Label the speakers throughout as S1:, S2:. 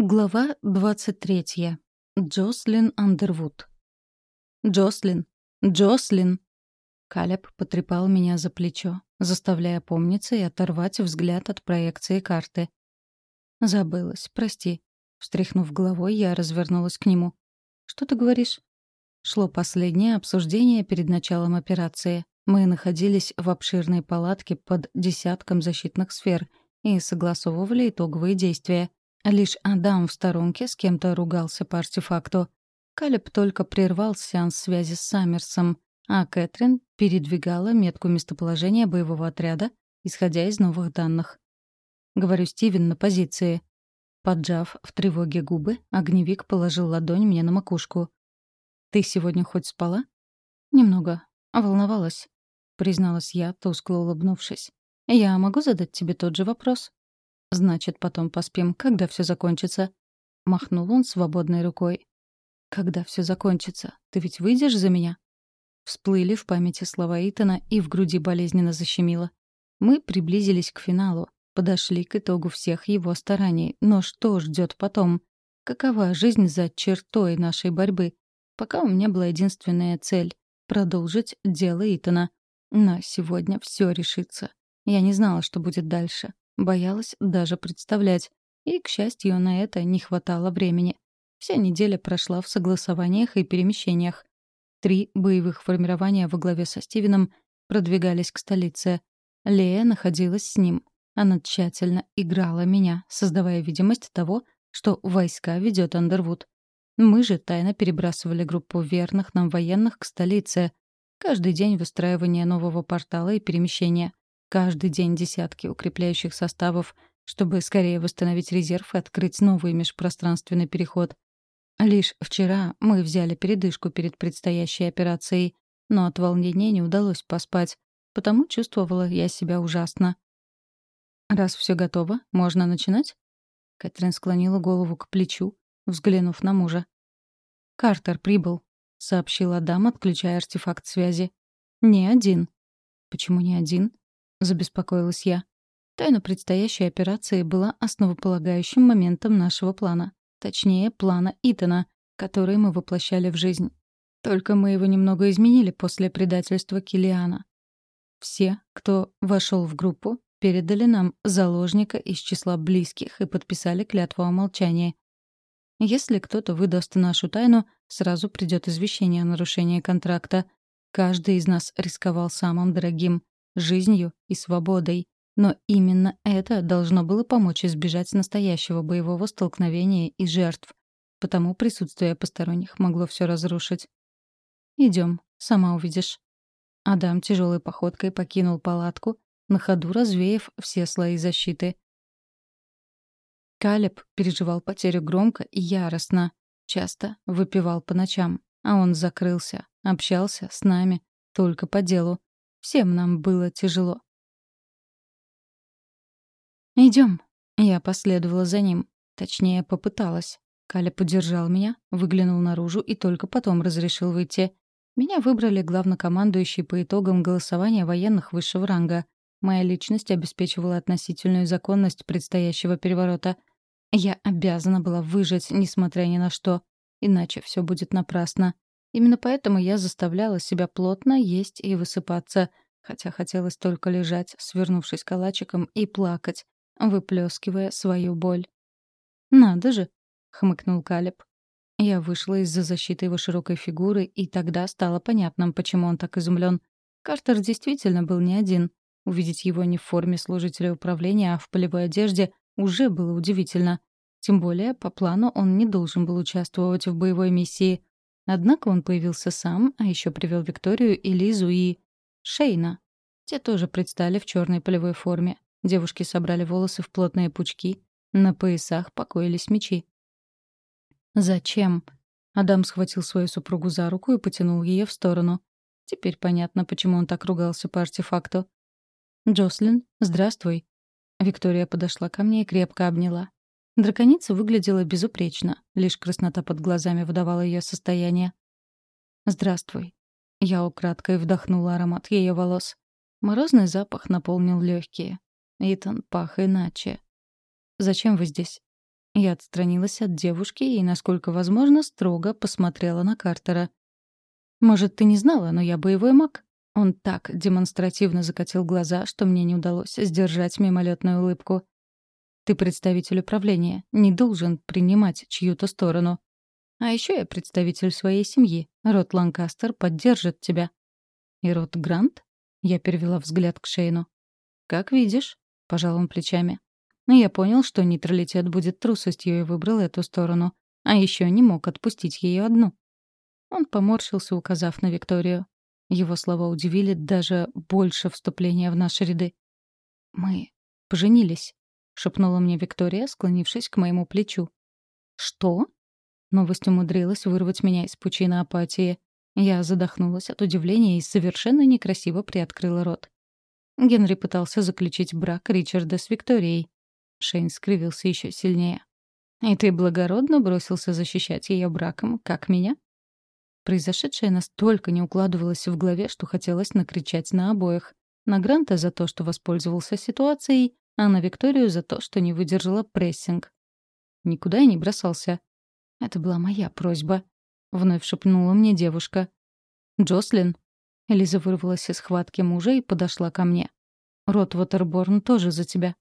S1: Глава 23. Джослин Андервуд. «Джослин! Джослин!» Калеб потрепал меня за плечо, заставляя помниться и оторвать взгляд от проекции карты. «Забылась, прости». Встряхнув головой, я развернулась к нему. «Что ты говоришь?» Шло последнее обсуждение перед началом операции. Мы находились в обширной палатке под десятком защитных сфер и согласовывали итоговые действия — Лишь Адам в сторонке с кем-то ругался по артефакту. Калеб только прервал сеанс связи с Саммерсом, а Кэтрин передвигала метку местоположения боевого отряда, исходя из новых данных. Говорю Стивен на позиции. Поджав в тревоге губы, огневик положил ладонь мне на макушку. «Ты сегодня хоть спала?» «Немного. Волновалась», — призналась я, тускло улыбнувшись. «Я могу задать тебе тот же вопрос?» «Значит, потом поспим, когда все закончится». Махнул он свободной рукой. «Когда все закончится? Ты ведь выйдешь за меня?» Всплыли в памяти слова Итана и в груди болезненно защемило. Мы приблизились к финалу, подошли к итогу всех его стараний. Но что ждет потом? Какова жизнь за чертой нашей борьбы? Пока у меня была единственная цель — продолжить дело Итана. Но сегодня все решится. Я не знала, что будет дальше. Боялась даже представлять. И, к счастью, на это не хватало времени. Вся неделя прошла в согласованиях и перемещениях. Три боевых формирования во главе со Стивеном продвигались к столице. Лея находилась с ним. Она тщательно играла меня, создавая видимость того, что войска ведет Андервуд. Мы же тайно перебрасывали группу верных нам военных к столице. Каждый день выстраивание нового портала и перемещения. Каждый день десятки укрепляющих составов, чтобы скорее восстановить резерв и открыть новый межпространственный переход. Лишь вчера мы взяли передышку перед предстоящей операцией, но от волнения не удалось поспать, потому чувствовала я себя ужасно. «Раз все готово, можно начинать?» Кэтрин склонила голову к плечу, взглянув на мужа. «Картер прибыл», — сообщила Адам, отключая артефакт связи. «Не один». «Почему не один?» — забеспокоилась я. Тайна предстоящей операции была основополагающим моментом нашего плана. Точнее, плана Итана, который мы воплощали в жизнь. Только мы его немного изменили после предательства Килиана. Все, кто вошел в группу, передали нам заложника из числа близких и подписали клятву о молчании. Если кто-то выдаст нашу тайну, сразу придет извещение о нарушении контракта. Каждый из нас рисковал самым дорогим жизнью и свободой. Но именно это должно было помочь избежать настоящего боевого столкновения и жертв. Потому присутствие посторонних могло все разрушить. Идем, сама увидишь. Адам тяжелой походкой покинул палатку, на ходу развеяв все слои защиты. Калеб переживал потерю громко и яростно, часто выпивал по ночам, а он закрылся, общался с нами, только по делу. Всем нам было тяжело. Идем. Я последовала за ним. Точнее, попыталась. Каля поддержал меня, выглянул наружу и только потом разрешил выйти. Меня выбрали главнокомандующий по итогам голосования военных высшего ранга. Моя личность обеспечивала относительную законность предстоящего переворота. Я обязана была выжить, несмотря ни на что. Иначе все будет напрасно. Именно поэтому я заставляла себя плотно есть и высыпаться, хотя хотелось только лежать, свернувшись калачиком, и плакать, выплескивая свою боль. «Надо же!» — хмыкнул Калеб. Я вышла из-за защиты его широкой фигуры, и тогда стало понятным, почему он так изумлен. Картер действительно был не один. Увидеть его не в форме служителя управления, а в полевой одежде уже было удивительно. Тем более, по плану он не должен был участвовать в боевой миссии — Однако он появился сам, а еще привел Викторию и Лизу и... Шейна. Те тоже предстали в черной полевой форме. Девушки собрали волосы в плотные пучки. На поясах покоились мечи. «Зачем?» Адам схватил свою супругу за руку и потянул ее в сторону. Теперь понятно, почему он так ругался по артефакту. «Джослин, здравствуй». Виктория подошла ко мне и крепко обняла. Драконица выглядела безупречно, лишь краснота под глазами выдавала ее состояние. «Здравствуй». Я украдкой вдохнула аромат ее волос. Морозный запах наполнил легкие. Итан пах иначе. «Зачем вы здесь?» Я отстранилась от девушки и, насколько возможно, строго посмотрела на Картера. «Может, ты не знала, но я боевой маг?» Он так демонстративно закатил глаза, что мне не удалось сдержать мимолетную улыбку. «Ты представитель управления, не должен принимать чью-то сторону. А еще я представитель своей семьи. Рот Ланкастер поддержит тебя». «И Рот Грант?» Я перевела взгляд к Шейну. «Как видишь», — пожал он плечами. Но я понял, что нейтралитет будет трусостью и выбрал эту сторону. А еще не мог отпустить ее одну. Он поморщился, указав на Викторию. Его слова удивили даже больше вступления в наши ряды. «Мы поженились», — шепнула мне Виктория, склонившись к моему плечу. «Что?» Новость умудрилась вырвать меня из пучины апатии. Я задохнулась от удивления и совершенно некрасиво приоткрыла рот. Генри пытался заключить брак Ричарда с Викторией. Шейн скривился еще сильнее. «И ты благородно бросился защищать ее браком, как меня?» Произошедшее настолько не укладывалось в голове, что хотелось накричать на обоих. На Гранта за то, что воспользовался ситуацией, а на Викторию за то, что не выдержала прессинг. Никуда я не бросался. Это была моя просьба. Вновь шепнула мне девушка. «Джослин?» Элиза вырвалась из схватки мужа и подошла ко мне. «Рот Уотерборн тоже за тебя».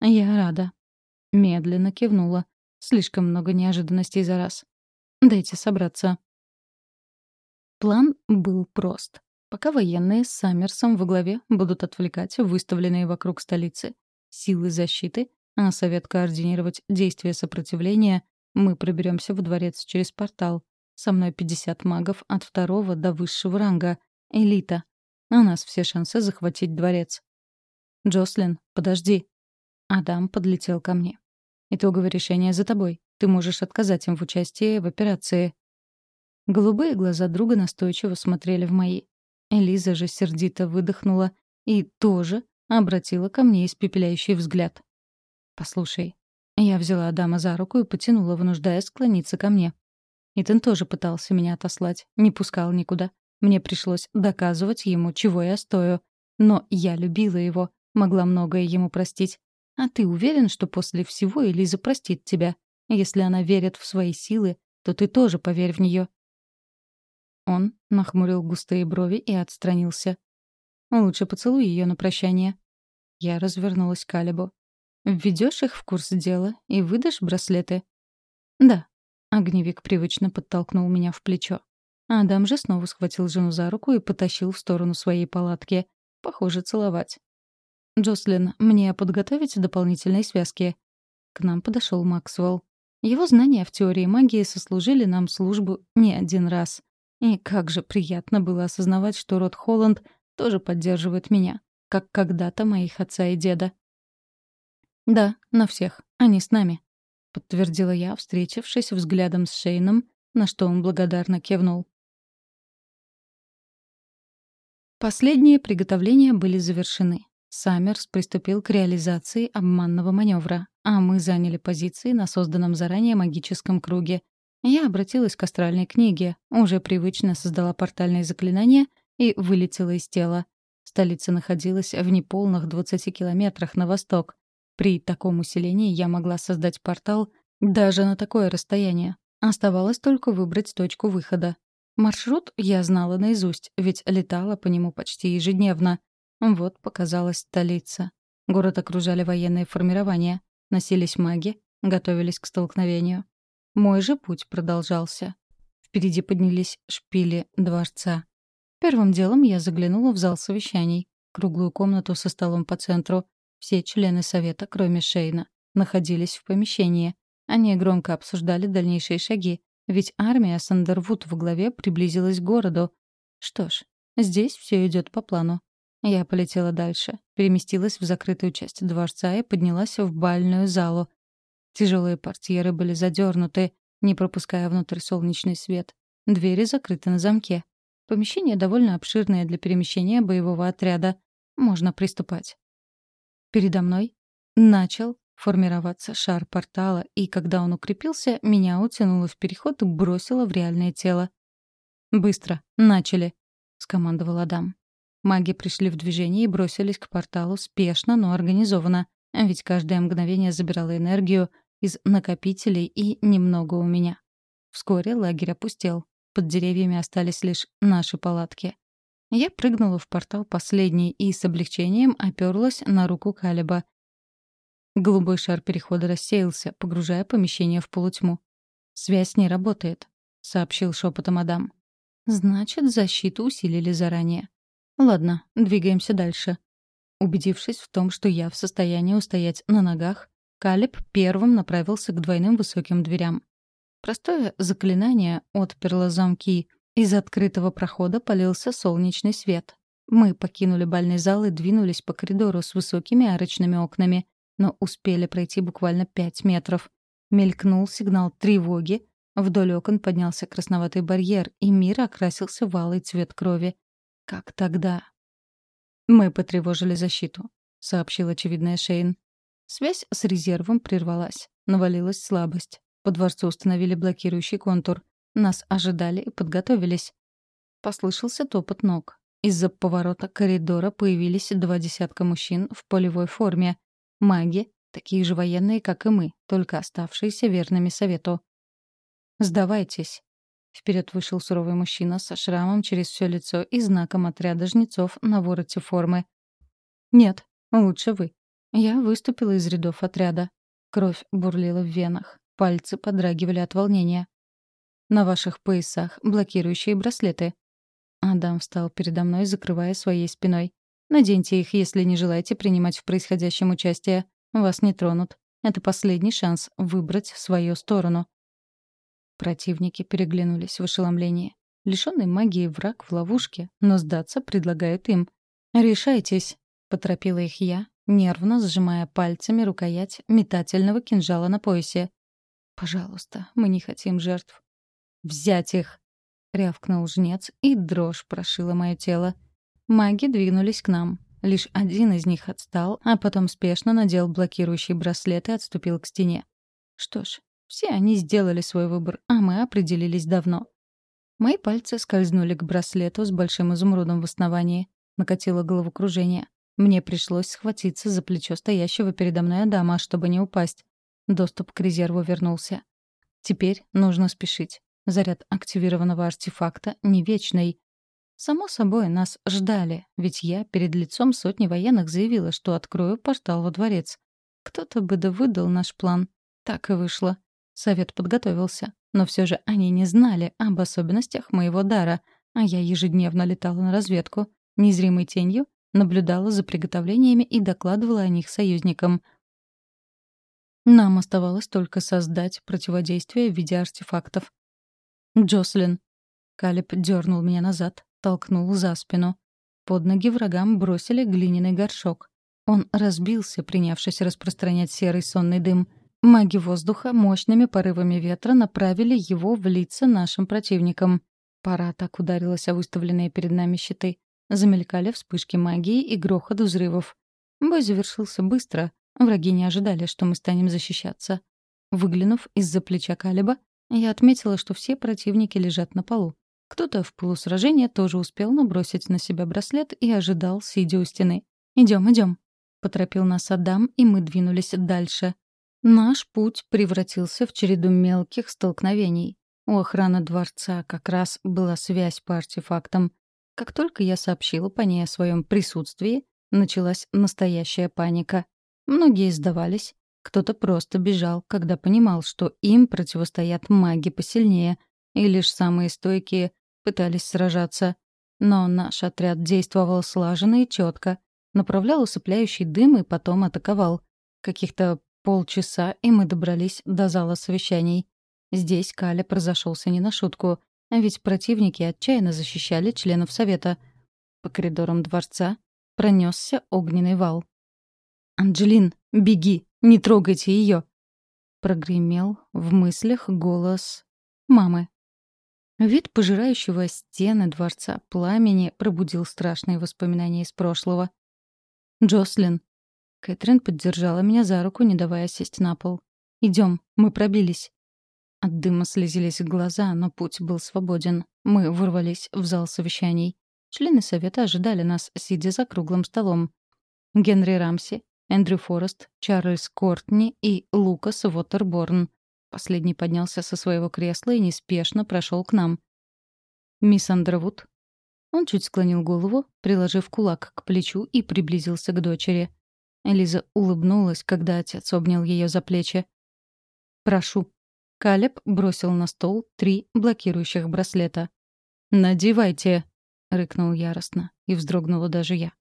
S1: «Я рада». Медленно кивнула. Слишком много неожиданностей за раз. «Дайте собраться». План был прост. Пока военные с Саммерсом во главе будут отвлекать выставленные вокруг столицы силы защиты, а совет координировать действия сопротивления, мы проберемся в дворец через портал. Со мной 50 магов от второго до высшего ранга. Элита. У нас все шансы захватить дворец. «Джослин, подожди», Адам подлетел ко мне. «Итоговое решение за тобой. Ты можешь отказать им в участии в операции». Голубые глаза друга настойчиво смотрели в мои. Элиза же сердито выдохнула и тоже обратила ко мне испепеляющий взгляд. «Послушай». Я взяла Адама за руку и потянула, вынуждая склониться ко мне. Итан тоже пытался меня отослать, не пускал никуда. Мне пришлось доказывать ему, чего я стою. Но я любила его, могла многое ему простить. А ты уверен, что после всего Элиза простит тебя? Если она верит в свои силы, то ты тоже поверь в нее. Он нахмурил густые брови и отстранился. «Лучше поцелуй ее на прощание». Я развернулась к Алибу. «Введешь их в курс дела и выдашь браслеты?» «Да». Огневик привычно подтолкнул меня в плечо. Адам же снова схватил жену за руку и потащил в сторону своей палатки. Похоже, целовать. «Джослин, мне подготовить дополнительные связки?» К нам подошел Максвелл. Его знания в теории магии сослужили нам службу не один раз. И как же приятно было осознавать, что род Холланд тоже поддерживает меня, как когда-то моих отца и деда. «Да, на всех. Они с нами», — подтвердила я, встретившись взглядом с Шейном, на что он благодарно кивнул. Последние приготовления были завершены. Саммерс приступил к реализации обманного маневра, а мы заняли позиции на созданном заранее магическом круге. Я обратилась к астральной книге, уже привычно создала портальные заклинания и вылетела из тела. Столица находилась в неполных 20 километрах на восток. При таком усилении я могла создать портал даже на такое расстояние. Оставалось только выбрать точку выхода. Маршрут я знала наизусть, ведь летала по нему почти ежедневно. Вот показалась столица. Город окружали военные формирования. Носились маги, готовились к столкновению. Мой же путь продолжался. Впереди поднялись шпили дворца. Первым делом я заглянула в зал совещаний. Круглую комнату со столом по центру. Все члены совета, кроме Шейна, находились в помещении. Они громко обсуждали дальнейшие шаги, ведь армия Сандервуд в главе приблизилась к городу. Что ж, здесь все идет по плану. Я полетела дальше, переместилась в закрытую часть дворца и поднялась в бальную залу. Тяжелые портьеры были задернуты, не пропуская внутрь солнечный свет. Двери закрыты на замке. Помещение довольно обширное для перемещения боевого отряда. Можно приступать. Передо мной начал формироваться шар портала, и когда он укрепился, меня утянуло в переход и бросило в реальное тело. «Быстро! Начали!» — скомандовал Адам. Маги пришли в движение и бросились к порталу спешно, но организованно. Ведь каждое мгновение забирало энергию, из накопителей и немного у меня. Вскоре лагерь опустел. Под деревьями остались лишь наши палатки. Я прыгнула в портал последний и с облегчением оперлась на руку Калиба. Голубой шар перехода рассеялся, погружая помещение в полутьму. «Связь не работает», — сообщил шепотом Адам. «Значит, защиту усилили заранее. Ладно, двигаемся дальше». Убедившись в том, что я в состоянии устоять на ногах, Калиб первым направился к двойным высоким дверям. Простое заклинание отперло замки. Из открытого прохода полился солнечный свет. Мы покинули бальный зал и двинулись по коридору с высокими арочными окнами, но успели пройти буквально пять метров. Мелькнул сигнал тревоги, вдоль окон поднялся красноватый барьер, и мир окрасился в алый цвет крови. Как тогда? «Мы потревожили защиту», — сообщил очевидная Шейн. Связь с резервом прервалась. Навалилась слабость. По дворцу установили блокирующий контур. Нас ожидали и подготовились. Послышался топот ног. Из-за поворота коридора появились два десятка мужчин в полевой форме. Маги, такие же военные, как и мы, только оставшиеся верными совету. «Сдавайтесь». Вперед вышел суровый мужчина со шрамом через все лицо и знаком отряда жнецов на вороте формы. «Нет, лучше вы». Я выступила из рядов отряда. Кровь бурлила в венах. Пальцы подрагивали от волнения. «На ваших поясах блокирующие браслеты». Адам встал передо мной, закрывая своей спиной. «Наденьте их, если не желаете принимать в происходящем участие. Вас не тронут. Это последний шанс выбрать свою сторону». Противники переглянулись в ошеломлении. Лишённый магии враг в ловушке, но сдаться предлагают им. «Решайтесь», — поторопила их я, нервно сжимая пальцами рукоять метательного кинжала на поясе. «Пожалуйста, мы не хотим жертв». «Взять их!» — рявкнул жнец, и дрожь прошила мое тело. Маги двинулись к нам. Лишь один из них отстал, а потом спешно надел блокирующий браслет и отступил к стене. Что ж, все они сделали свой выбор, а мы определились давно. Мои пальцы скользнули к браслету с большим изумрудом в основании. Накатило головокружение. Мне пришлось схватиться за плечо стоящего передо мной Адама, чтобы не упасть. Доступ к резерву вернулся. Теперь нужно спешить. Заряд активированного артефакта не вечный. Само собой, нас ждали, ведь я перед лицом сотни военных заявила, что открою портал во дворец. Кто-то бы да выдал наш план. Так и вышло. Совет подготовился. Но все же они не знали об особенностях моего дара, а я ежедневно летала на разведку, незримой тенью наблюдала за приготовлениями и докладывала о них союзникам. Нам оставалось только создать противодействие в виде артефактов. «Джослин». Калиб дернул меня назад, толкнул за спину. Под ноги врагам бросили глиняный горшок. Он разбился, принявшись распространять серый сонный дым. Маги воздуха мощными порывами ветра направили его в лица нашим противникам. Пара так ударилась о выставленные перед нами щиты. Замелькали вспышки магии и грохот взрывов. Бой завершился быстро. Враги не ожидали, что мы станем защищаться. Выглянув из-за плеча Калиба, я отметила, что все противники лежат на полу. Кто-то в полусражении тоже успел набросить на себя браслет и ожидал, сидя у стены. «Идем, идем», — поторопил нас Адам, и мы двинулись дальше. Наш путь превратился в череду мелких столкновений. У охраны дворца как раз была связь по артефактам. Как только я сообщила по ней о своем присутствии, началась настоящая паника. Многие сдавались, кто-то просто бежал, когда понимал, что им противостоят маги посильнее, и лишь самые стойкие пытались сражаться. Но наш отряд действовал слаженно и четко, направлял усыпляющий дым и потом атаковал. Каких-то полчаса, и мы добрались до зала совещаний. Здесь Каля произошелся не на шутку. А ведь противники отчаянно защищали членов Совета. По коридорам дворца пронесся огненный вал. «Анджелин, беги! Не трогайте ее!» Прогремел в мыслях голос мамы. Вид пожирающего стены дворца пламени пробудил страшные воспоминания из прошлого. «Джослин!» Кэтрин поддержала меня за руку, не давая сесть на пол. «Идем, мы пробились». От дыма слезились глаза, но путь был свободен. Мы ворвались в зал совещаний. Члены совета ожидали нас, сидя за круглым столом. Генри Рамси, Эндрю Форест, Чарльз Кортни и Лукас Уотерборн. Последний поднялся со своего кресла и неспешно прошел к нам. «Мисс Андервуд?» Он чуть склонил голову, приложив кулак к плечу и приблизился к дочери. Элиза улыбнулась, когда отец обнял ее за плечи. «Прошу». Калеб бросил на стол три блокирующих браслета. «Надевайте!» — рыкнул яростно, и вздрогнула даже я.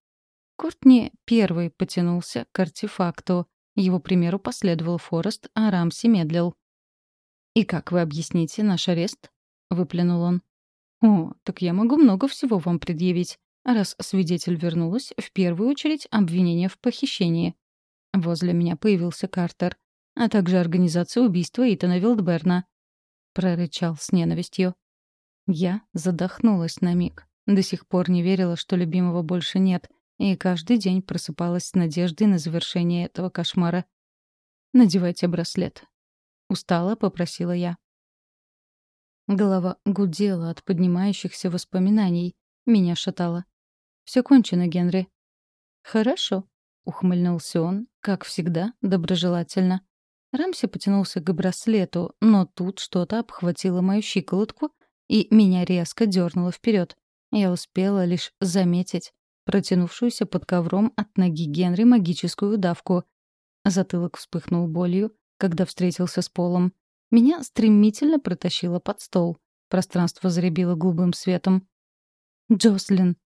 S1: Кортни первый потянулся к артефакту. Его примеру последовал Форест, а Рамси медлил. «И как вы объясните наш арест?» — выплюнул он. «О, так я могу много всего вам предъявить, раз свидетель вернулась, в первую очередь обвинение в похищении». Возле меня появился Картер, а также организация убийства Итана Вилдберна. Прорычал с ненавистью. Я задохнулась на миг. До сих пор не верила, что любимого больше нет, и каждый день просыпалась с надеждой на завершение этого кошмара. «Надевайте браслет», — устало попросила я. Голова гудела от поднимающихся воспоминаний. Меня шатало. Все кончено, Генри». «Хорошо», — ухмыльнулся он, как всегда, доброжелательно. Рамси потянулся к браслету, но тут что-то обхватило мою щиколотку, и меня резко дернуло вперед. Я успела лишь заметить протянувшуюся под ковром от ноги Генри магическую удавку. Затылок вспыхнул болью, когда встретился с полом. Меня стремительно протащило под стол. Пространство заребило голубым светом. «Джослин!»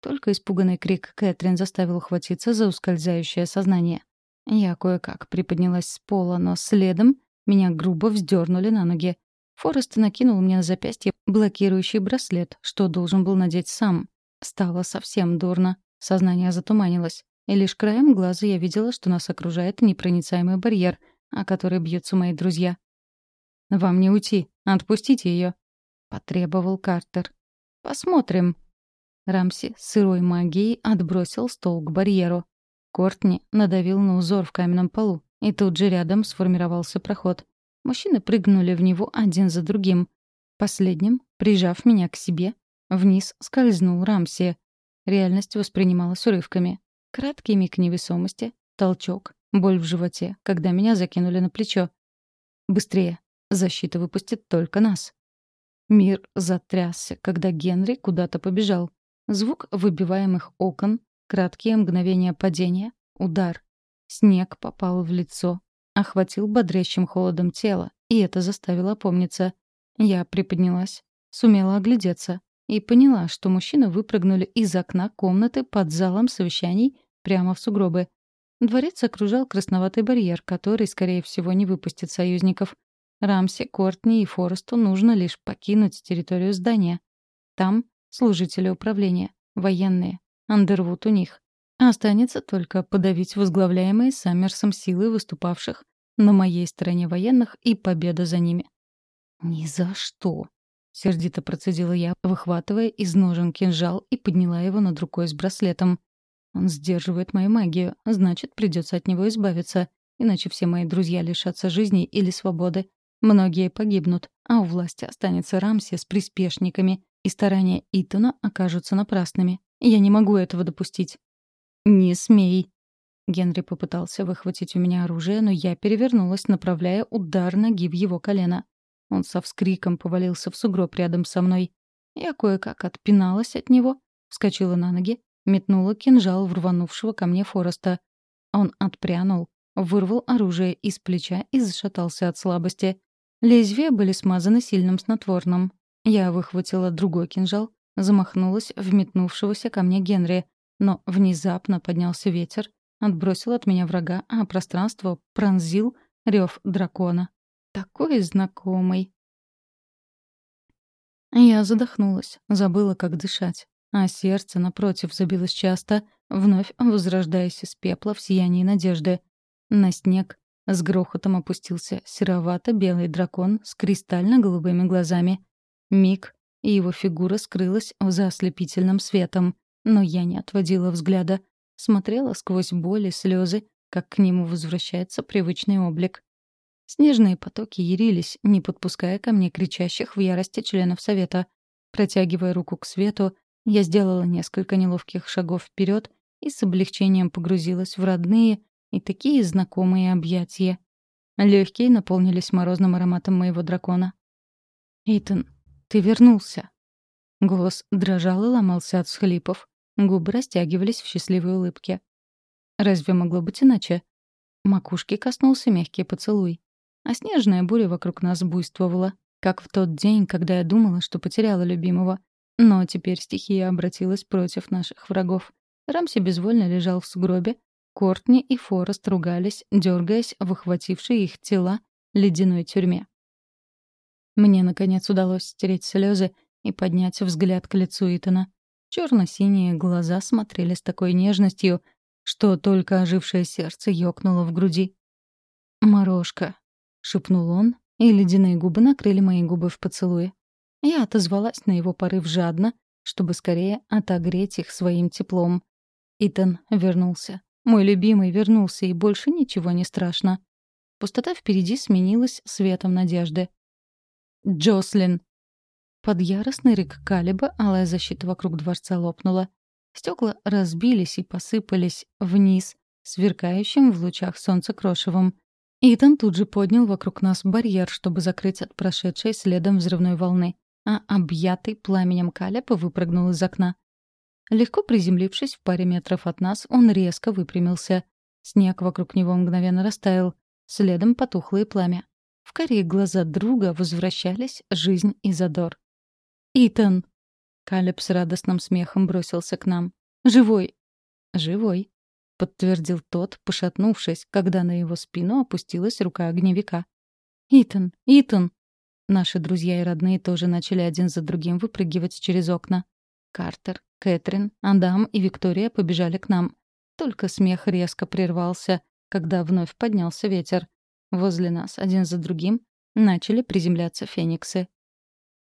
S1: Только испуганный крик Кэтрин заставил ухватиться за ускользающее сознание. Я кое-как приподнялась с пола, но следом меня грубо вздернули на ноги. Форест накинул мне на запястье блокирующий браслет, что должен был надеть сам. Стало совсем дурно. Сознание затуманилось. И лишь краем глаза я видела, что нас окружает непроницаемый барьер, о который бьются мои друзья. «Вам не уйти. Отпустите ее», — потребовал Картер. «Посмотрим». Рамси сырой магией отбросил стол к барьеру. Кортни надавил на узор в каменном полу, и тут же рядом сформировался проход. Мужчины прыгнули в него один за другим. Последним, прижав меня к себе, вниз скользнул Рамси. Реальность воспринималась урывками. Краткий миг невесомости, толчок, боль в животе, когда меня закинули на плечо. «Быстрее! Защита выпустит только нас!» Мир затрясся, когда Генри куда-то побежал. Звук выбиваемых окон, краткие мгновения падения, удар. Снег попал в лицо, охватил бодрящим холодом тело, и это заставило опомниться. Я приподнялась, сумела оглядеться и поняла, что мужчины выпрыгнули из окна комнаты под залом совещаний прямо в сугробы. Дворец окружал красноватый барьер, который, скорее всего, не выпустит союзников. Рамсе, Кортни и Форесту нужно лишь покинуть территорию здания. Там служители управления, военные, Андервуд у них. Останется только подавить возглавляемые Саммерсом силы выступавших на моей стороне военных и победа за ними. «Ни за что!» — сердито процедила я, выхватывая из ножен кинжал и подняла его над рукой с браслетом. «Он сдерживает мою магию, значит, придется от него избавиться, иначе все мои друзья лишатся жизни или свободы. Многие погибнут, а у власти останется Рамси с приспешниками, и старания Итона окажутся напрасными. Я не могу этого допустить. «Не смей!» Генри попытался выхватить у меня оружие, но я перевернулась, направляя удар ноги в его колено. Он со вскриком повалился в сугроб рядом со мной. Я кое-как отпиналась от него, вскочила на ноги, метнула кинжал в рванувшего ко мне Фореста. Он отпрянул, вырвал оружие из плеча и зашатался от слабости. Лезвия были смазаны сильным снотворным. Я выхватила другой кинжал, замахнулась в метнувшегося ко мне Генри, но внезапно поднялся ветер, отбросил от меня врага, а пространство пронзил рев дракона. Такой знакомый. Я задохнулась, забыла, как дышать, а сердце, напротив, забилось часто, вновь возрождаясь из пепла в сиянии надежды. На снег с грохотом опустился серовато-белый дракон с кристально-голубыми глазами. Миг, и его фигура скрылась за ослепительным светом. Но я не отводила взгляда. Смотрела сквозь боль и слезы, как к нему возвращается привычный облик. Снежные потоки ярились, не подпуская ко мне кричащих в ярости членов совета. Протягивая руку к свету, я сделала несколько неловких шагов вперед и с облегчением погрузилась в родные и такие знакомые объятия. Легкие наполнились морозным ароматом моего дракона. «Итан, ты вернулся!» Голос дрожал и ломался от схлипов. Губы растягивались в счастливой улыбке. Разве могло быть иначе? Макушки коснулся мягкий поцелуй. А снежная буря вокруг нас буйствовала, как в тот день, когда я думала, что потеряла любимого. Но теперь стихия обратилась против наших врагов. Рамси безвольно лежал в сугробе. Кортни и Форест ругались, дергаясь в охватившие их тела ледяной тюрьме. Мне, наконец, удалось стереть слезы и поднять взгляд к лицу Итана. Черно-синие глаза смотрели с такой нежностью, что только ожившее сердце ёкнуло в груди. «Морошка», — шепнул он, и ледяные губы накрыли мои губы в поцелуе. Я отозвалась на его порыв жадно, чтобы скорее отогреть их своим теплом. Итан вернулся. Мой любимый вернулся, и больше ничего не страшно. Пустота впереди сменилась светом надежды. «Джослин!» Под яростный рык Калиба алая защита вокруг дворца лопнула. Стекла разбились и посыпались вниз, сверкающим в лучах солнца крошевом. Итан тут же поднял вокруг нас барьер, чтобы закрыть от прошедшей следом взрывной волны, а объятый пламенем Калеб выпрыгнул из окна. Легко приземлившись в паре метров от нас, он резко выпрямился. Снег вокруг него мгновенно растаял. Следом потухло и пламя. В карие глаза друга возвращались жизнь и задор. «Итан!» Калеб с радостным смехом бросился к нам. «Живой!» «Живой!» — подтвердил тот, пошатнувшись, когда на его спину опустилась рука огневика. «Итан! Итан!» Наши друзья и родные тоже начали один за другим выпрыгивать через окна. Картер, Кэтрин, Адам и Виктория побежали к нам. Только смех резко прервался, когда вновь поднялся ветер. Возле нас, один за другим, начали приземляться фениксы.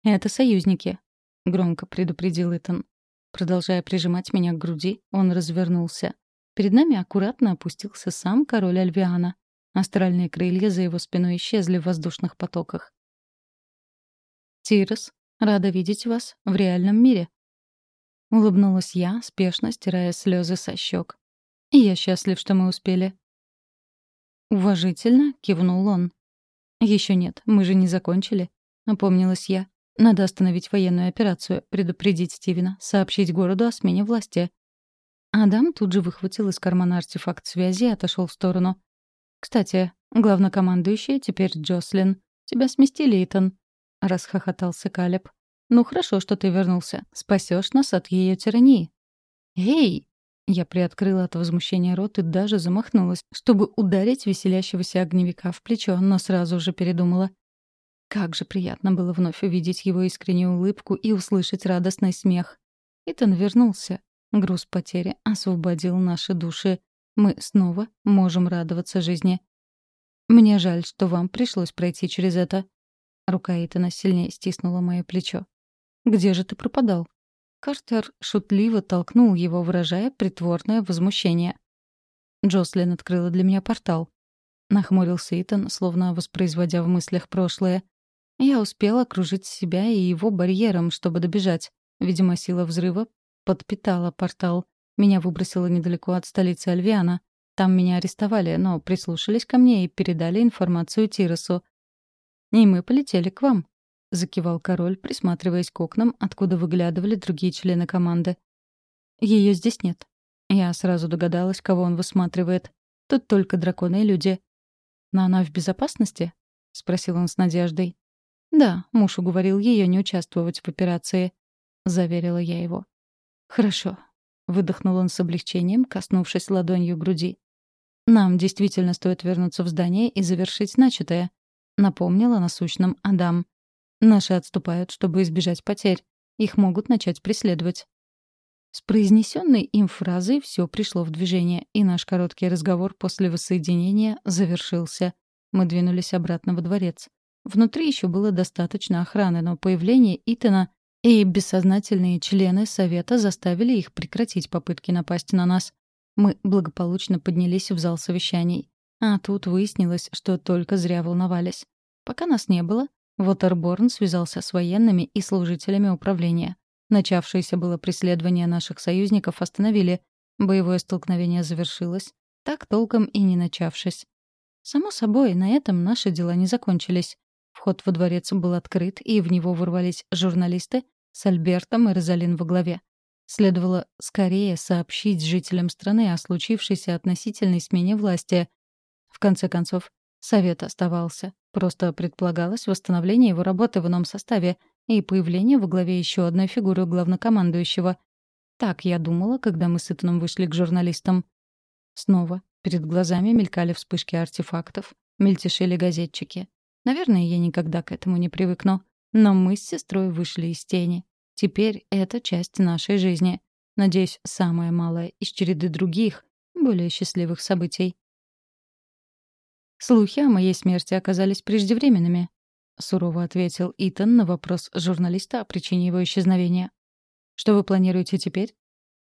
S1: «Это союзники», — громко предупредил Итан. Продолжая прижимать меня к груди, он развернулся. Перед нами аккуратно опустился сам король Альвиана. Астральные крылья за его спиной исчезли в воздушных потоках. «Тирос, рада видеть вас в реальном мире», — улыбнулась я, спешно стирая слезы со щек. «И я счастлив, что мы успели». Уважительно кивнул он. Еще нет, мы же не закончили», — опомнилась я. «Надо остановить военную операцию, предупредить Стивена, сообщить городу о смене власти». Адам тут же выхватил из кармана артефакт связи и отошел в сторону. «Кстати, главнокомандующий теперь Джослин. Тебя сместили, Итан», — расхохотался Калеб. «Ну хорошо, что ты вернулся. Спасешь нас от ее тирании». «Эй!» Я приоткрыла от возмущения рот и даже замахнулась, чтобы ударить веселящегося огневика в плечо, но сразу же передумала. Как же приятно было вновь увидеть его искреннюю улыбку и услышать радостный смех. Итан вернулся. Груз потери освободил наши души. Мы снова можем радоваться жизни. Мне жаль, что вам пришлось пройти через это. Рука Итана сильнее стиснула мое плечо. «Где же ты пропадал?» Картер шутливо толкнул его, выражая притворное возмущение. Джослин открыла для меня портал. Нахмурился Итан, словно воспроизводя в мыслях прошлое. Я успела окружить себя и его барьером, чтобы добежать. Видимо, сила взрыва подпитала портал. Меня выбросило недалеко от столицы Альвиана. Там меня арестовали, но прислушались ко мне и передали информацию Тиросу. И мы полетели к вам. — закивал король, присматриваясь к окнам, откуда выглядывали другие члены команды. Ее здесь нет. Я сразу догадалась, кого он высматривает. Тут только драконы и люди. «Но она в безопасности?» — спросил он с надеждой. «Да, муж уговорил ее не участвовать в операции», — заверила я его. «Хорошо», — выдохнул он с облегчением, коснувшись ладонью груди. «Нам действительно стоит вернуться в здание и завершить начатое», — напомнила насущным Адам. Наши отступают, чтобы избежать потерь. Их могут начать преследовать. С произнесенной им фразой все пришло в движение, и наш короткий разговор после воссоединения завершился. Мы двинулись обратно во дворец. Внутри еще было достаточно охраны, но появление Итана и бессознательные члены Совета заставили их прекратить попытки напасть на нас. Мы благополучно поднялись в зал совещаний. А тут выяснилось, что только зря волновались. Пока нас не было, Вотерборн связался с военными и служителями управления. Начавшееся было преследование наших союзников остановили. Боевое столкновение завершилось. так толком и не начавшись. Само собой, на этом наши дела не закончились. Вход во дворец был открыт, и в него ворвались журналисты с Альбертом и Розалин во главе. Следовало скорее сообщить жителям страны о случившейся относительной смене власти. В конце концов, совет оставался. Просто предполагалось восстановление его работы в ином составе и появление во главе еще одной фигуры главнокомандующего. Так я думала, когда мы с Итаном вышли к журналистам. Снова перед глазами мелькали вспышки артефактов, мельтешили газетчики. Наверное, я никогда к этому не привыкну. Но мы с сестрой вышли из тени. Теперь это часть нашей жизни. Надеюсь, самое малое из череды других, более счастливых событий. Слухи о моей смерти оказались преждевременными, сурово ответил Итан на вопрос журналиста о причине его исчезновения. Что вы планируете теперь?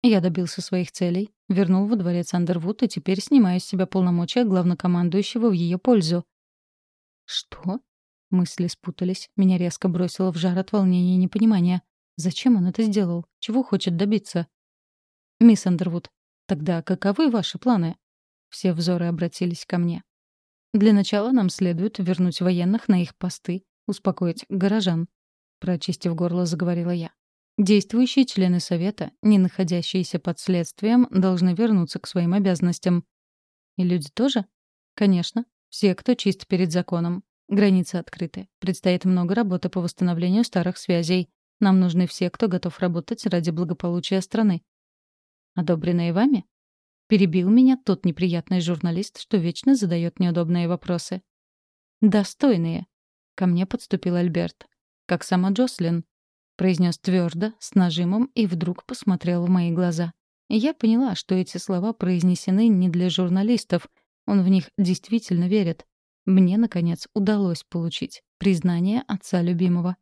S1: Я добился своих целей, вернул во дворец Андервуд и теперь снимаю с себя полномочия главнокомандующего в ее пользу. Что? Мысли спутались, меня резко бросило в жар от волнения и непонимания. Зачем он это сделал? Чего хочет добиться? Мисс Андервуд, тогда каковы ваши планы? Все взоры обратились ко мне. Для начала нам следует вернуть военных на их посты, успокоить горожан. Прочистив горло, заговорила я. Действующие члены Совета, не находящиеся под следствием, должны вернуться к своим обязанностям. И люди тоже? Конечно. Все, кто чист перед законом. Границы открыты. Предстоит много работы по восстановлению старых связей. Нам нужны все, кто готов работать ради благополучия страны. Одобренные вами? Перебил меня тот неприятный журналист, что вечно задает неудобные вопросы. «Достойные», — ко мне подступил Альберт. «Как сама Джослин», — произнес твердо, с нажимом, и вдруг посмотрел в мои глаза. я поняла, что эти слова произнесены не для журналистов. Он в них действительно верит. Мне, наконец, удалось получить признание отца любимого.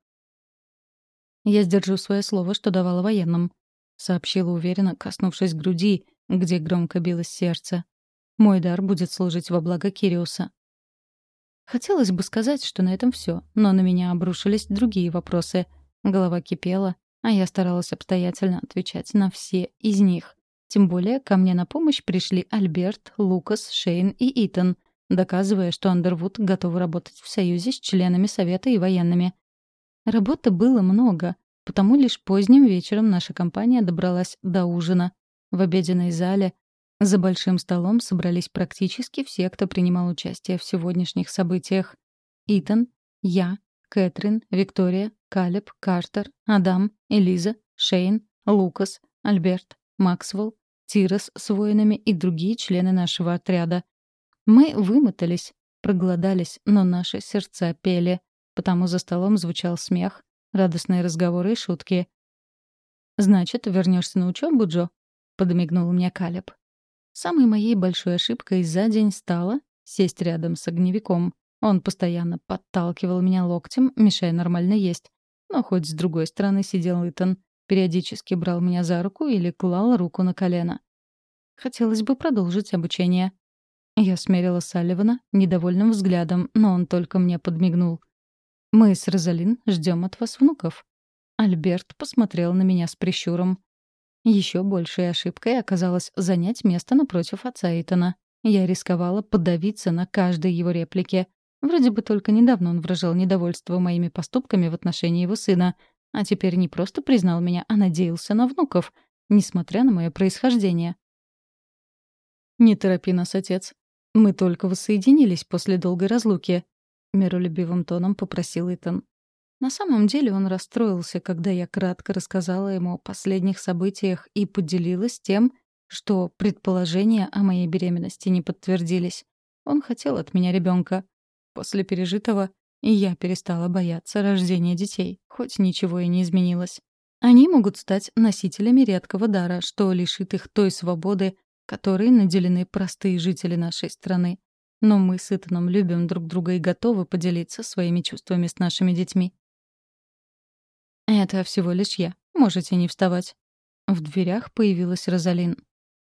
S1: «Я сдержу свое слово, что давала военным», — сообщила уверенно, коснувшись груди, где громко билось сердце. «Мой дар будет служить во благо Кириуса». Хотелось бы сказать, что на этом все, но на меня обрушились другие вопросы. Голова кипела, а я старалась обстоятельно отвечать на все из них. Тем более ко мне на помощь пришли Альберт, Лукас, Шейн и Итан — доказывая, что Андервуд готов работать в союзе с членами Совета и военными. Работы было много, потому лишь поздним вечером наша компания добралась до ужина. В обеденной зале за большим столом собрались практически все, кто принимал участие в сегодняшних событиях. Итан, я, Кэтрин, Виктория, Калеб, Картер, Адам, Элиза, Шейн, Лукас, Альберт, Максвелл, Тирос с воинами и другие члены нашего отряда. Мы вымотались, проголодались, но наши сердца пели, потому за столом звучал смех, радостные разговоры и шутки. «Значит, вернешься на учебу, Джо?» — подмигнул мне Калеб. Самой моей большой ошибкой за день стало сесть рядом с огневиком. Он постоянно подталкивал меня локтем, мешая нормально есть. Но хоть с другой стороны сидел Итан, периодически брал меня за руку или клал руку на колено. Хотелось бы продолжить обучение. Я смерила Салливана недовольным взглядом, но он только мне подмигнул. «Мы с Розалин ждем от вас внуков». Альберт посмотрел на меня с прищуром. Еще большей ошибкой оказалось занять место напротив отца Итана. Я рисковала подавиться на каждой его реплике. Вроде бы только недавно он выражал недовольство моими поступками в отношении его сына, а теперь не просто признал меня, а надеялся на внуков, несмотря на мое происхождение. «Не торопи нас, отец. «Мы только воссоединились после долгой разлуки», — миролюбивым тоном попросил Итан. На самом деле он расстроился, когда я кратко рассказала ему о последних событиях и поделилась тем, что предположения о моей беременности не подтвердились. Он хотел от меня ребенка. После пережитого и я перестала бояться рождения детей, хоть ничего и не изменилось. Они могут стать носителями редкого дара, что лишит их той свободы, которой наделены простые жители нашей страны. Но мы с Итаном любим друг друга и готовы поделиться своими чувствами с нашими детьми. «Это всего лишь я. Можете не вставать». В дверях появилась Розалин.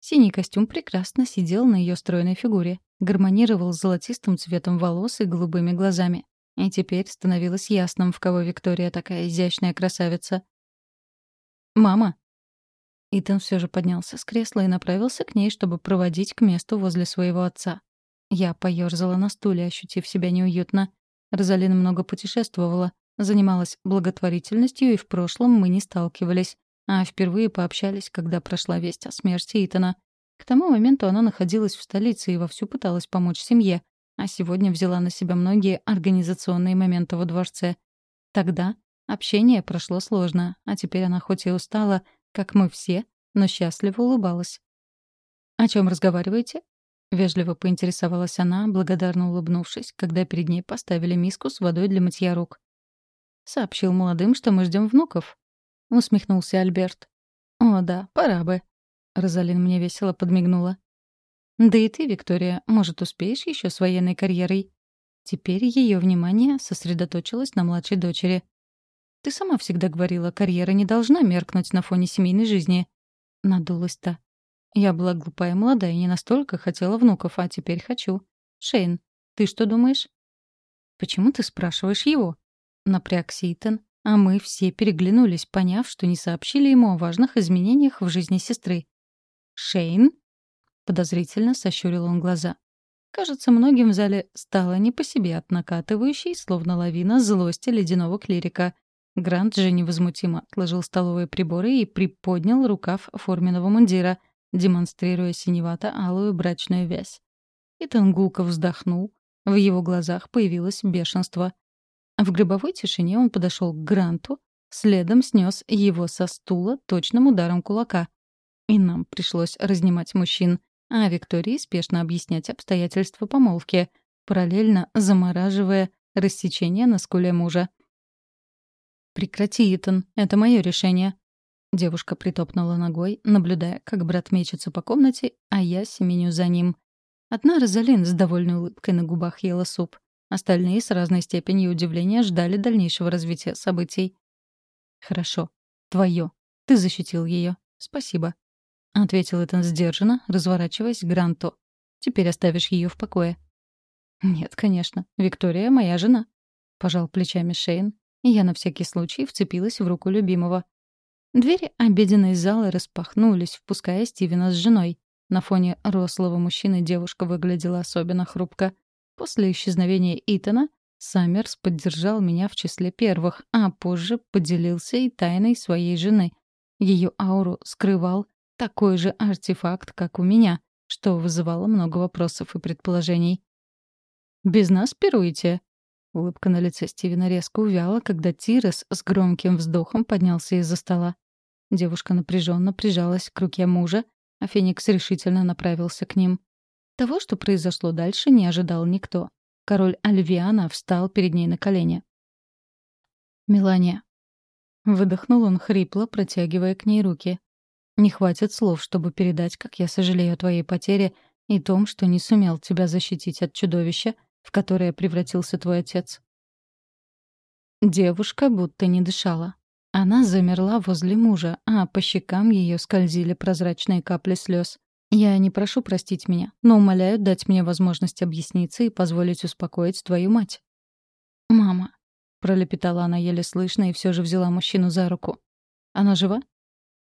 S1: Синий костюм прекрасно сидел на ее стройной фигуре, гармонировал с золотистым цветом волос и голубыми глазами. И теперь становилось ясным, в кого Виктория такая изящная красавица. «Мама!» Итан все же поднялся с кресла и направился к ней, чтобы проводить к месту возле своего отца. Я поёрзала на стуле, ощутив себя неуютно. Розалина много путешествовала, занималась благотворительностью, и в прошлом мы не сталкивались, а впервые пообщались, когда прошла весть о смерти Итана. К тому моменту она находилась в столице и вовсю пыталась помочь семье, а сегодня взяла на себя многие организационные моменты во дворце. Тогда общение прошло сложно, а теперь она хоть и устала, как мы все, но счастливо улыбалась. «О чем разговариваете?» — вежливо поинтересовалась она, благодарно улыбнувшись, когда перед ней поставили миску с водой для мытья рук. «Сообщил молодым, что мы ждем внуков», — усмехнулся Альберт. «О, да, пора бы». Розалин мне весело подмигнула. «Да и ты, Виктория, может, успеешь еще с военной карьерой?» Теперь ее внимание сосредоточилось на младшей дочери. «Ты сама всегда говорила, карьера не должна меркнуть на фоне семейной жизни». Надулась-то. Я была глупая и молодая, и не настолько хотела внуков, а теперь хочу. Шейн, ты что думаешь? «Почему ты спрашиваешь его?» Напрягся Итан, а мы все переглянулись, поняв, что не сообщили ему о важных изменениях в жизни сестры. «Шейн?» — подозрительно сощурил он глаза. Кажется, многим в зале стало не по себе от накатывающей, словно лавина, злости ледяного клирика. Грант же невозмутимо отложил столовые приборы и приподнял рукав форменного мундира, демонстрируя синевато-алую брачную вязь. Итан гулко вздохнул. В его глазах появилось бешенство. В гробовой тишине он подошел к Гранту, следом снес его со стула точным ударом кулака. И нам пришлось разнимать мужчин, а Виктории спешно объяснять обстоятельства помолвки, параллельно замораживая рассечение на скуле мужа. «Прекрати, Итан, это мое решение». Девушка притопнула ногой, наблюдая, как брат мечется по комнате, а я семеню за ним. Одна Розалин с довольной улыбкой на губах ела суп. Остальные с разной степенью удивления ждали дальнейшего развития событий. «Хорошо. Твое. Ты защитил ее. Спасибо», — ответил Итан сдержанно, разворачиваясь к Гранту. «Теперь оставишь ее в покое». «Нет, конечно. Виктория — моя жена», — пожал плечами Шейн, я на всякий случай вцепилась в руку любимого. Двери обеденной залы распахнулись, впуская Стивена с женой. На фоне рослого мужчины девушка выглядела особенно хрупко. После исчезновения Итана Саммерс поддержал меня в числе первых, а позже поделился и тайной своей жены. Ее ауру скрывал такой же артефакт, как у меня, что вызывало много вопросов и предположений. «Без нас пируете?» Улыбка на лице Стивена резко увяла, когда Тирес с громким вздохом поднялся из-за стола. Девушка напряженно прижалась к руке мужа, а Феникс решительно направился к ним. Того, что произошло дальше, не ожидал никто. Король Альвиана встал перед ней на колени. «Мелания». Выдохнул он хрипло, протягивая к ней руки. «Не хватит слов, чтобы передать, как я сожалею о твоей потере и том, что не сумел тебя защитить от чудовища, в которое превратился твой отец». Девушка будто не дышала. Она замерла возле мужа, а по щекам ее скользили прозрачные капли слез. Я не прошу простить меня, но умоляю дать мне возможность объясниться и позволить успокоить твою мать. «Мама», — пролепетала она еле слышно и все же взяла мужчину за руку. «Она жива?»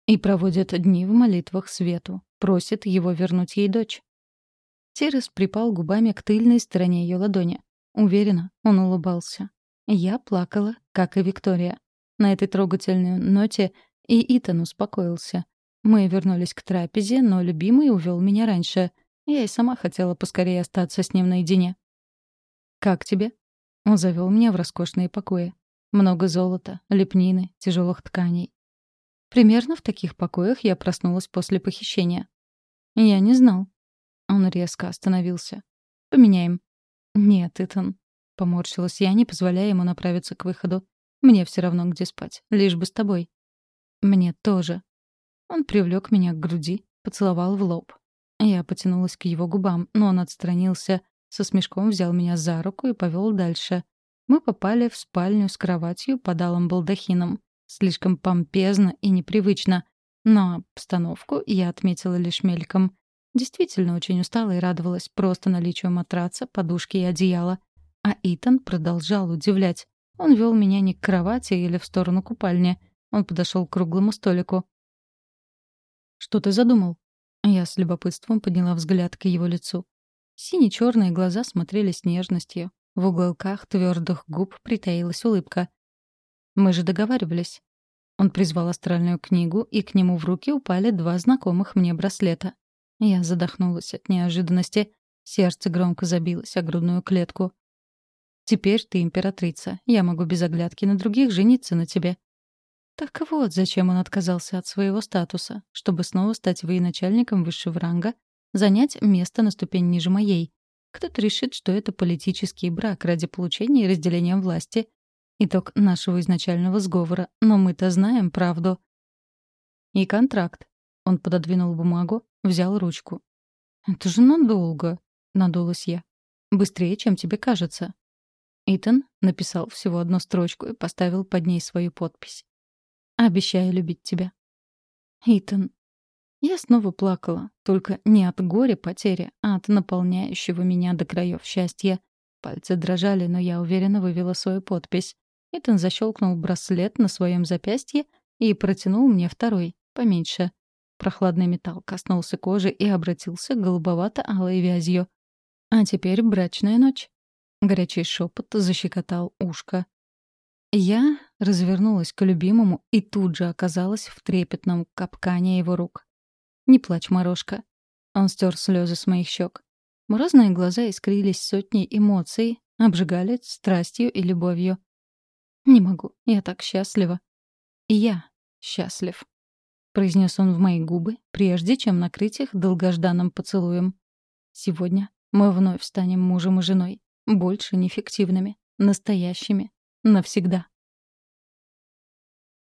S1: И проводит дни в молитвах свету, просит его вернуть ей дочь. Терес припал губами к тыльной стороне ее ладони. Уверенно, он улыбался. Я плакала, как и Виктория. На этой трогательной ноте и Итан успокоился. Мы вернулись к трапезе, но любимый увел меня раньше. Я и сама хотела поскорее остаться с ним наедине. «Как тебе?» Он завел меня в роскошные покои. Много золота, лепнины, тяжелых тканей. Примерно в таких покоях я проснулась после похищения. Я не знал. Он резко остановился. «Поменяем». «Нет, Итан». Поморщилась я, не позволяя ему направиться к выходу. «Мне все равно, где спать. Лишь бы с тобой». «Мне тоже», он привлек меня к груди, поцеловал в лоб. Я потянулась к его губам, но он отстранился, со смешком взял меня за руку и повел дальше. Мы попали в спальню с кроватью под алым балдахином. Слишком помпезно и непривычно. Но обстановку я отметила лишь мельком. Действительно очень устала и радовалась просто наличию матраца, подушки и одеяла. А Итан продолжал удивлять. Он вел меня не к кровати или в сторону купальни. Он подошел к круглому столику. Что ты задумал?» Я с любопытством подняла взгляд к его лицу. Сине-черные глаза смотрели с нежностью. В уголках твердых губ притаилась улыбка. «Мы же договаривались». Он призвал астральную книгу, и к нему в руки упали два знакомых мне браслета. Я задохнулась от неожиданности. Сердце громко забилось о грудную клетку. «Теперь ты императрица. Я могу без оглядки на других жениться на тебе». Так вот, зачем он отказался от своего статуса, чтобы снова стать военачальником высшего ранга, занять место на ступень ниже моей. Кто-то решит, что это политический брак ради получения и разделения власти. Итог нашего изначального сговора, но мы-то знаем правду. И контракт. Он пододвинул бумагу, взял ручку. «Это же надолго», — надулась я. «Быстрее, чем тебе кажется». Итан написал всего одну строчку и поставил под ней свою подпись. Обещаю любить тебя. Итан. Я снова плакала, только не от горя потери, а от наполняющего меня до краев счастья. Пальцы дрожали, но я уверенно вывела свою подпись. Итан защелкнул браслет на своем запястье и протянул мне второй, поменьше. Прохладный металл коснулся кожи и обратился голубовато-алой вязью. А теперь брачная ночь. Горячий шепот защекотал ушко. Я развернулась к любимому и тут же оказалась в трепетном капкане его рук. «Не плачь, Морошка». Он стер слезы с моих щек. Морозные глаза искрились сотней эмоций, обжигали страстью и любовью. «Не могу, я так счастлива». «И я счастлив», — произнес он в мои губы, прежде чем накрыть их долгожданным поцелуем. «Сегодня мы вновь станем мужем и женой, больше не фиктивными, настоящими, навсегда.